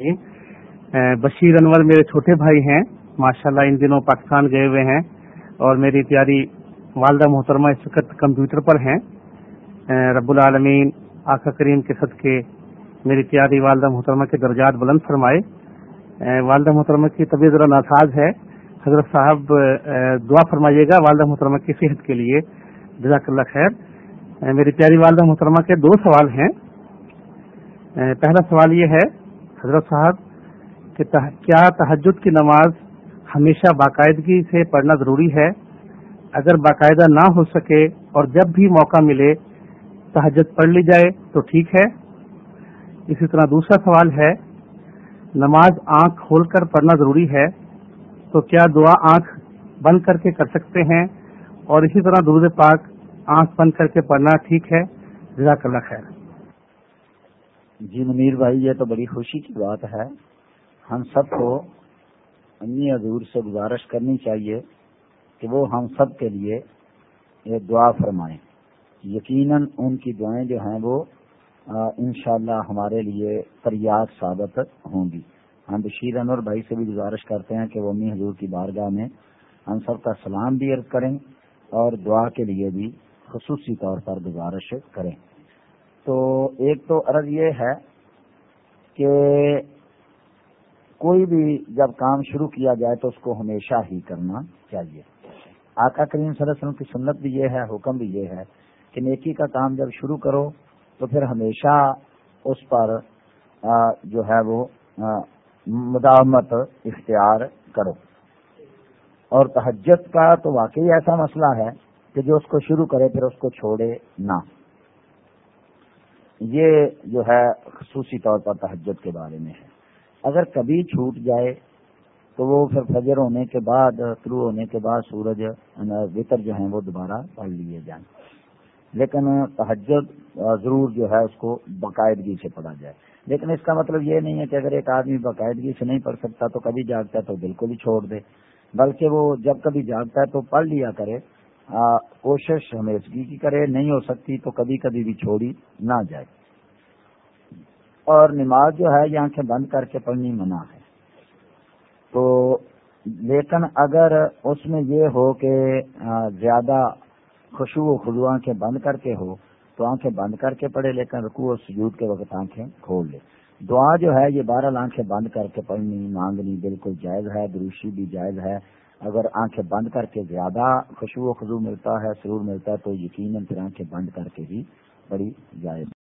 جی۔ بشیر انور میرے چھوٹے بھائی ہیں۔ ماشاءاللہ ان دنوں پاکستان گئے ہوئے ہیں اور میری پیاری والدہ محترمہ اس وقت کمپیوٹر پر ہیں۔ رب العالمین، آقا کریم کے صدقے میری پیاری والدہ محترمہ کے درجات بلند فرمائے۔ والدہ محترمہ کی طبیعت ذرا ناساز ہے۔ حضرت صاحب دعا فرمائیے گا والدہ محترمہ کی صحت کے لیے۔ جزاک اللہ خیر۔ میری پیاری والدہ محترمہ کے دو سوال ہیں۔ پہلا سوال یہ ہے حضرت صاحب، کہ کیا تحجد کی نماز ہمیشہ باقاعدگی سے پڑھنا ضروری ہے؟ اگر باقاعدہ نہ ہو سکے اور جب بھی موقع ملے تحجد پڑھ لی جائے تو ٹھیک ہے؟ اسی طرح دوسرا سوال ہے، نماز آنکھ کھول کر پڑھنا ضروری ہے تو کیا دعا آنکھ بند کر کے کر سکتے ہیں؟ اور اسی طرح درود پاک آنکھ بند کر کے پڑھنا ٹھیک ہے؟ جزاک اللہ خیر۔ جی منیر بھائی، یہ تو بڑی خوشی کی بات ہے۔ ہم سب کو امی حضور سے گزارش کرنی چاہیے کہ وہ ہم سب کے لیے یہ دعا فرمائیں۔ یقیناً ان کی دعائیں جو ہیں وہ انشاءاللہ ہمارے لیے فریاد ثابت ہوں گی۔ ہم بشیر انور بھائی سے بھی گزارش کرتے ہیں کہ وہ امی حضور کی بارگاہ میں ہم سب کا سلام بھی عرض کریں اور دعا کے لیے بھی خصوصی طور پر گزارش کریں۔ تو ایک تو عرض یہ ہے کہ کوئی بھی جب کام شروع کیا جائے تو اس کو ہمیشہ ہی کرنا چاہیے۔ آقا کریم صلی اللہ علیہ وسلم کی سنت بھی یہ ہے، حکم بھی یہ ہے کہ نیکی کا کام جب شروع کرو تو پھر ہمیشہ اس پر جو ہے وہ مداحمت اختیار کرو۔ اور تہجت کا تو واقعی ایسا مسئلہ ہے کہ جو اس کو شروع کرے پھر اس کو چھوڑے نہ۔ یہ جو ہے خصوصی طور پر تہجد کے بارے میں ہے۔ اگر کبھی چھوٹ جائے تو وہ پھر فجر ہونے کے بعد، طلوع ہونے کے بعد سورج یعنی وطر جو ہیں وہ دوبارہ پڑھ لیے جائیں۔ لیکن تہجد ضرور جو ہے اس کو باقاعدگی سے پڑھا جائے۔ لیکن اس کا مطلب یہ نہیں ہے کہ اگر ایک آدمی باقاعدگی سے نہیں پڑھ سکتا تو کبھی جاگتا ہے تو بالکل ہی چھوڑ دے۔ بلکہ وہ جب کبھی جاگتا ہے تو پڑھ لیا کرے کوشش ہمیشگی کی کرے، نہیں ہو سکتی تو کبھی کبھی بھی چھوڑی نہ جائے۔ اور نماز جو ہے، یہ آنکھیں بند کر کے پڑھنی منع ہے۔ تو لیکن اگر اس میں یہ ہو کہ زیادہ خوشبو و خلو آنکھیں بند کر کے ہو، تو آنکھیں بند کر کے پڑھے، لیکن رکوع اور سجود کے وقت آنکھیں کھول لے۔ دعا جو ہے، یہ بارہ آنکھیں بند کر کے پڑھنی، مانگنی بالکل جائز ہے، دروشی بھی جائز ہے۔ اگر آنکھیں بند کر کے زیادہ خوشبو و ملتا ہے، سرور ملتا ہے، تو یقیناً پھر آنکھیں بند کر کے بھی بڑی جائے